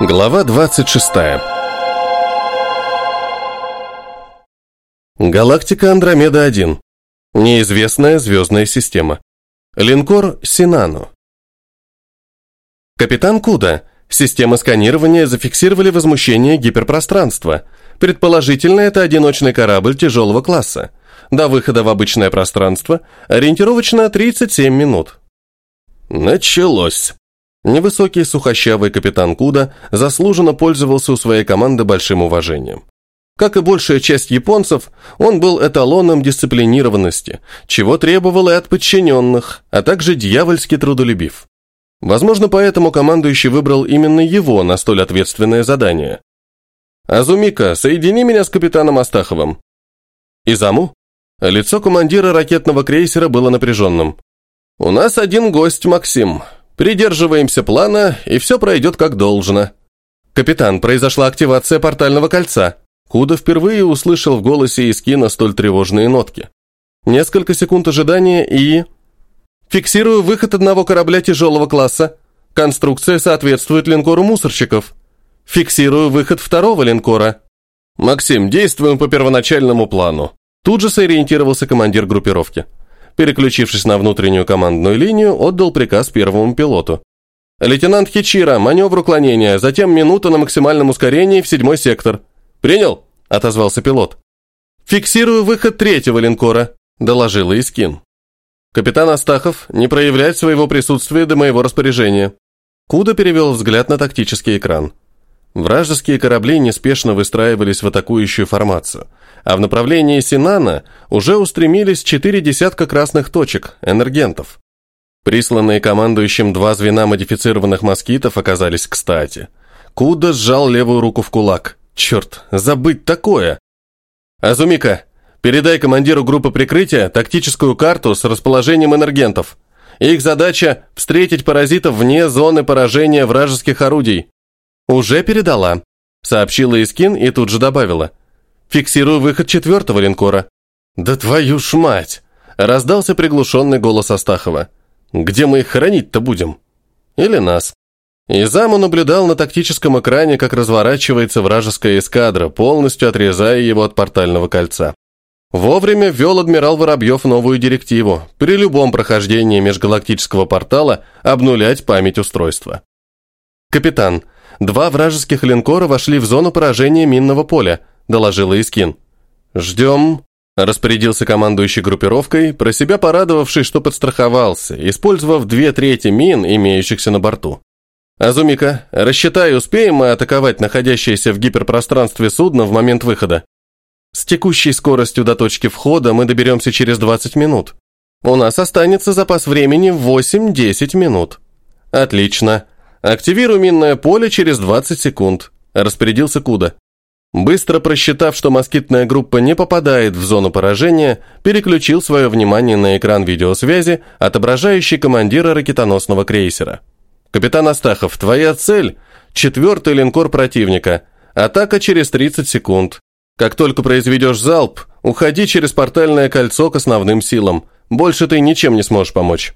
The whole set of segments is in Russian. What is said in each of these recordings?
Глава 26. Галактика Андромеда-1. Неизвестная звездная система. Линкор Синану. Капитан Куда. Системы сканирования зафиксировали возмущение гиперпространства. Предположительно, это одиночный корабль тяжелого класса. До выхода в обычное пространство ориентировочно 37 минут. Началось. Невысокий сухощавый капитан Куда заслуженно пользовался у своей команды большим уважением. Как и большая часть японцев, он был эталоном дисциплинированности, чего требовал и от подчиненных, а также дьявольски трудолюбив. Возможно, поэтому командующий выбрал именно его на столь ответственное задание. «Азумика, соедини меня с капитаном Астаховым». «Изаму?» Лицо командира ракетного крейсера было напряженным. «У нас один гость, Максим. Придерживаемся плана, и все пройдет как должно. Капитан, произошла активация портального кольца. Куда впервые услышал в голосе Искина столь тревожные нотки. Несколько секунд ожидания и... Фиксирую выход одного корабля тяжелого класса. Конструкция соответствует линкору мусорщиков. Фиксирую выход второго линкора. Максим, действуем по первоначальному плану. Тут же сориентировался командир группировки переключившись на внутреннюю командную линию, отдал приказ первому пилоту. «Лейтенант Хичира, маневр уклонения, затем минута на максимальном ускорении в седьмой сектор». «Принял?» – отозвался пилот. «Фиксирую выход третьего линкора», – доложила Искин. «Капитан Астахов, не проявлять своего присутствия до моего распоряжения». Куда перевел взгляд на тактический экран. Вражеские корабли неспешно выстраивались в атакующую формацию, а в направлении Синана уже устремились четыре десятка красных точек, энергентов. Присланные командующим два звена модифицированных москитов оказались кстати. Куда сжал левую руку в кулак. Черт, забыть такое! Азумика, передай командиру группы прикрытия тактическую карту с расположением энергентов. Их задача – встретить паразитов вне зоны поражения вражеских орудий. «Уже передала», — сообщила Искин и тут же добавила. «Фиксирую выход четвертого линкора». «Да твою ж мать!» — раздался приглушенный голос Астахова. «Где мы их хоронить-то будем?» «Или нас?» Изаму наблюдал на тактическом экране, как разворачивается вражеская эскадра, полностью отрезая его от портального кольца. Вовремя ввел адмирал Воробьев новую директиву при любом прохождении межгалактического портала обнулять память устройства. «Капитан, Два вражеских линкора вошли в зону поражения минного поля, доложила Искин. Ждем, распорядился командующий группировкой, про себя порадовавший, что подстраховался, использовав две трети мин, имеющихся на борту. «Азумика, рассчитай, успеем мы атаковать находящееся в гиперпространстве судно в момент выхода?» «С текущей скоростью до точки входа мы доберемся через 20 минут. У нас останется запас времени в 8-10 минут». «Отлично. «Активируй минное поле через 20 секунд», – распорядился Куда. Быстро просчитав, что москитная группа не попадает в зону поражения, переключил свое внимание на экран видеосвязи, отображающий командира ракетоносного крейсера. «Капитан Астахов, твоя цель – четвертый линкор противника. Атака через 30 секунд. Как только произведешь залп, уходи через портальное кольцо к основным силам. Больше ты ничем не сможешь помочь».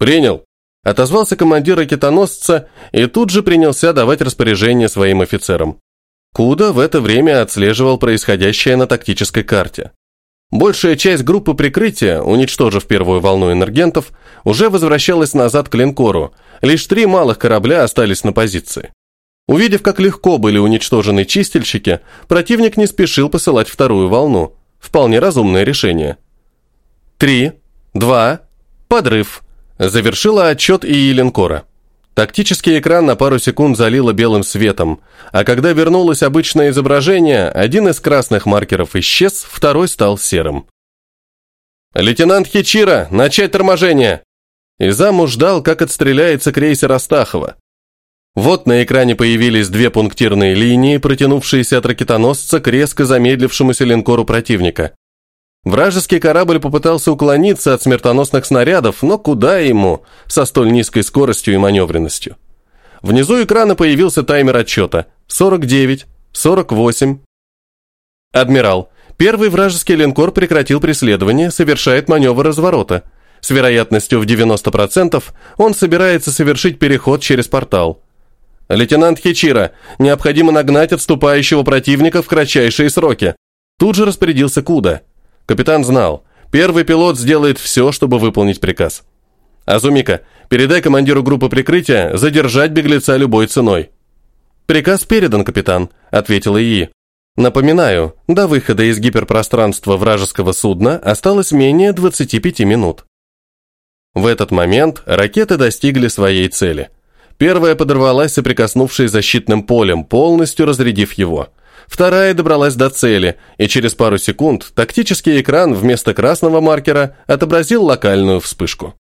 «Принял», Отозвался командир ракетоносца и тут же принялся давать распоряжение своим офицерам. Куда в это время отслеживал происходящее на тактической карте. Большая часть группы прикрытия, уничтожив первую волну энергентов, уже возвращалась назад к линкору, лишь три малых корабля остались на позиции. Увидев, как легко были уничтожены чистильщики, противник не спешил посылать вторую волну. Вполне разумное решение. Три, два, подрыв. Завершила отчет и линкора. Тактический экран на пару секунд залило белым светом, а когда вернулось обычное изображение, один из красных маркеров исчез, второй стал серым. «Лейтенант Хичира, начать торможение!» Изаму ждал, как отстреляется крейсер Астахова. Вот на экране появились две пунктирные линии, протянувшиеся от ракетоносца к резко замедлившемуся линкору противника. Вражеский корабль попытался уклониться от смертоносных снарядов, но куда ему, со столь низкой скоростью и маневренностью. Внизу экрана появился таймер отчета. 49, 48. Адмирал, первый вражеский линкор прекратил преследование, совершает маневр разворота. С вероятностью в 90% он собирается совершить переход через портал. «Лейтенант Хичира, необходимо нагнать отступающего противника в кратчайшие сроки». Тут же распорядился Куда. Капитан знал, первый пилот сделает все, чтобы выполнить приказ. «Азумика, передай командиру группы прикрытия задержать беглеца любой ценой». «Приказ передан, капитан», — ответила ИИ. «Напоминаю, до выхода из гиперпространства вражеского судна осталось менее 25 минут». В этот момент ракеты достигли своей цели. Первая подорвалась, соприкоснувшись защитным полем, полностью разрядив его. Вторая добралась до цели, и через пару секунд тактический экран вместо красного маркера отобразил локальную вспышку.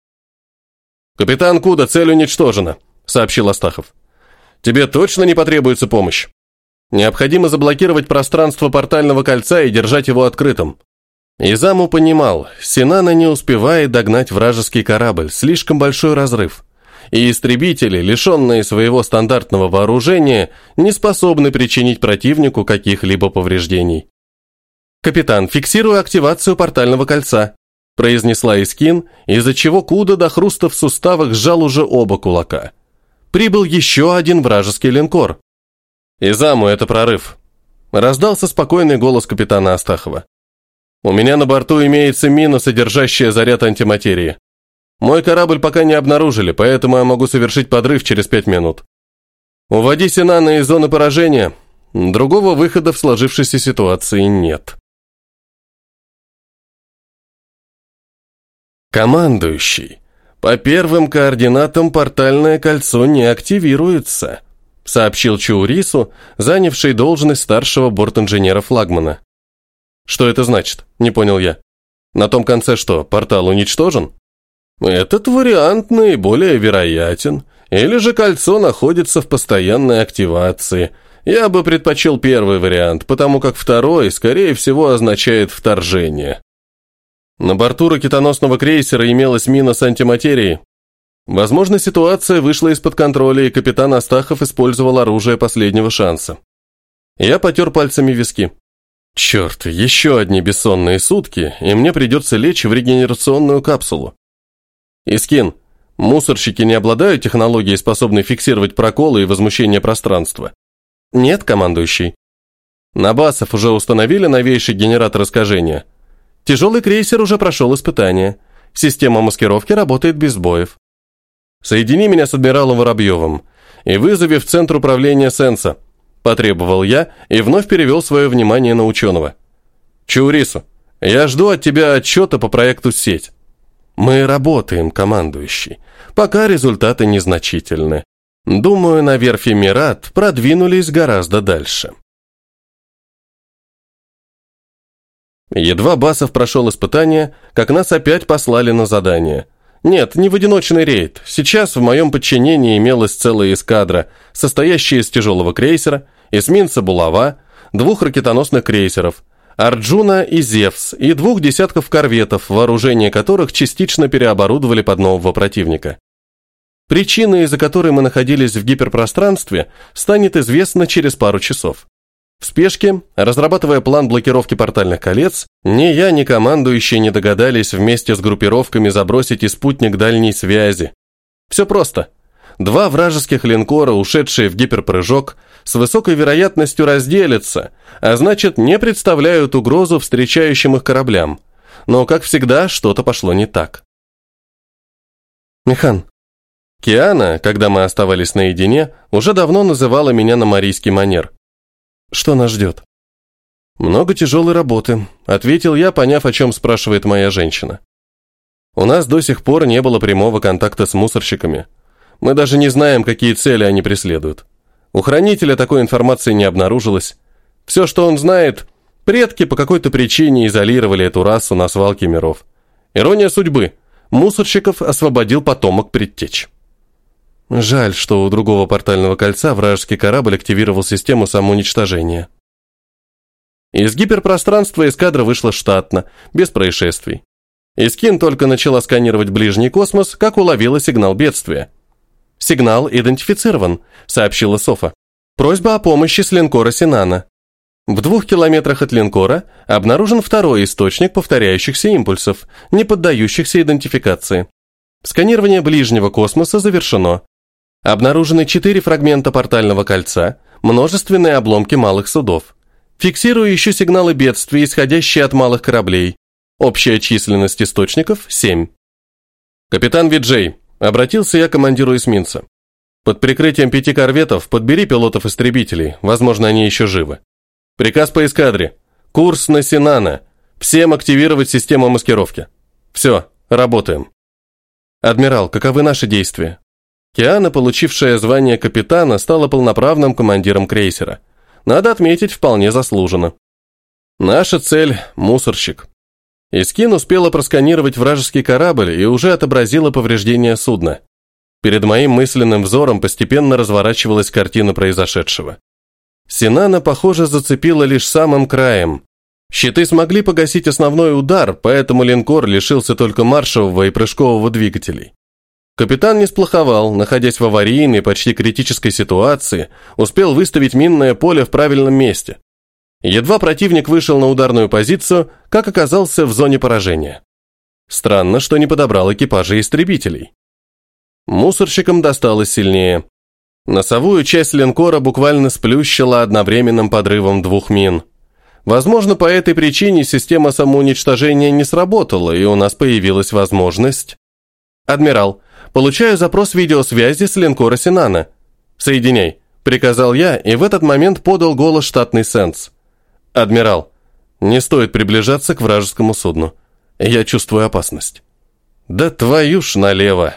«Капитан Куда, цель уничтожена», — сообщил Астахов. «Тебе точно не потребуется помощь. Необходимо заблокировать пространство портального кольца и держать его открытым. Изаму понимал, Синана не успевает догнать вражеский корабль, слишком большой разрыв. И истребители, лишенные своего стандартного вооружения, не способны причинить противнику каких-либо повреждений. «Капитан, фиксирую активацию портального кольца», произнесла Искин, из-за чего Куда до хруста в суставах сжал уже оба кулака. Прибыл еще один вражеский линкор. «Изаму, это прорыв», раздался спокойный голос капитана Астахова. У меня на борту имеется мина, содержащая заряд антиматерии. Мой корабль пока не обнаружили, поэтому я могу совершить подрыв через пять минут. Уводи Синана из зоны поражения. Другого выхода в сложившейся ситуации нет. Командующий. По первым координатам портальное кольцо не активируется, сообщил Чаурису, занявший должность старшего бортинженера флагмана. Что это значит? Не понял я. На том конце что, портал уничтожен? Этот вариант наиболее вероятен. Или же кольцо находится в постоянной активации. Я бы предпочел первый вариант, потому как второй, скорее всего, означает вторжение. На борту ракетоносного крейсера имелась мина с антиматерией. Возможно, ситуация вышла из-под контроля, и капитан Астахов использовал оружие последнего шанса. Я потер пальцами виски. Черт, еще одни бессонные сутки, и мне придется лечь в регенерационную капсулу. Искин, мусорщики не обладают технологией, способной фиксировать проколы и возмущение пространства? Нет, командующий. Набасов уже установили новейший генератор искажения. Тяжелый крейсер уже прошел испытание. Система маскировки работает без сбоев. Соедини меня с адмиралом Воробьевым и вызови в центр управления Сенса. Потребовал я и вновь перевел свое внимание на ученого. Чаурису, я жду от тебя отчета по проекту «Сеть». Мы работаем, командующий. Пока результаты незначительны. Думаю, на верфи Мират продвинулись гораздо дальше. Едва Басов прошел испытание, как нас опять послали на задание – нет, не в одиночный рейд. Сейчас в моем подчинении имелась целая эскадра, состоящая из тяжелого крейсера, эсминца «Булава», двух ракетоносных крейсеров, «Арджуна» и «Зевс» и двух десятков корветов, вооружение которых частично переоборудовали под нового противника. Причина, из-за которой мы находились в гиперпространстве, станет известна через пару часов. В спешке, разрабатывая план блокировки портальных колец, ни я, ни командующие не догадались вместе с группировками забросить и спутник дальней связи. Все просто. Два вражеских линкора, ушедшие в гиперпрыжок, с высокой вероятностью разделятся, а значит, не представляют угрозу встречающим их кораблям. Но, как всегда, что-то пошло не так. Механ. Киана, когда мы оставались наедине, уже давно называла меня на марийский манер. Что нас ждет? Много тяжелой работы, ответил я, поняв, о чем спрашивает моя женщина. У нас до сих пор не было прямого контакта с мусорщиками. Мы даже не знаем, какие цели они преследуют. У хранителя такой информации не обнаружилось. Все, что он знает, предки по какой-то причине изолировали эту расу на свалке миров. Ирония судьбы. Мусорщиков освободил потомок предтеч. Жаль, что у другого портального кольца вражеский корабль активировал систему самоуничтожения. Из гиперпространства эскадра вышла штатно, без происшествий. Искин только начала сканировать ближний космос, как уловила сигнал бедствия. «Сигнал идентифицирован», — сообщила Софа. «Просьба о помощи с линкора Синана. В двух километрах от линкора обнаружен второй источник повторяющихся импульсов, не поддающихся идентификации. Сканирование ближнего космоса завершено. Обнаружены четыре фрагмента портального кольца, множественные обломки малых судов. Фиксирую еще сигналы бедствий, исходящие от малых кораблей. Общая численность источников – 7. Капитан Виджей, обратился я к командиру эсминца. Под прикрытием пяти корветов подбери пилотов-истребителей, возможно, они еще живы. Приказ по эскадре. Курс на Синана. Всем активировать систему маскировки. Все, работаем. Адмирал, каковы наши действия? Киана, получившая звание капитана, стала полноправным командиром крейсера. Надо отметить, вполне заслуженно. Наша цель – мусорщик. Искин успела просканировать вражеский корабль и уже отобразила повреждения судна. Перед моим мысленным взором постепенно разворачивалась картина произошедшего. Синана, похоже, зацепила лишь самым краем. Щиты смогли погасить основной удар, поэтому линкор лишился только маршевого и прыжкового двигателей. Капитан не сплоховал, находясь в аварийной, почти критической ситуации, успел выставить минное поле в правильном месте. Едва противник вышел на ударную позицию, как оказался в зоне поражения. Странно, что не подобрал экипажи истребителей. Мусорщикам досталось сильнее. Носовую часть линкора буквально сплющила одновременным подрывом двух мин. Возможно, по этой причине система самоуничтожения не сработала, и у нас появилась возможность... «Адмирал, получаю запрос видеосвязи с линкора Синана. Соединяй», — приказал я, и в этот момент подал голос штатный сенс. «Адмирал, не стоит приближаться к вражескому судну. Я чувствую опасность». «Да твою ж налево!»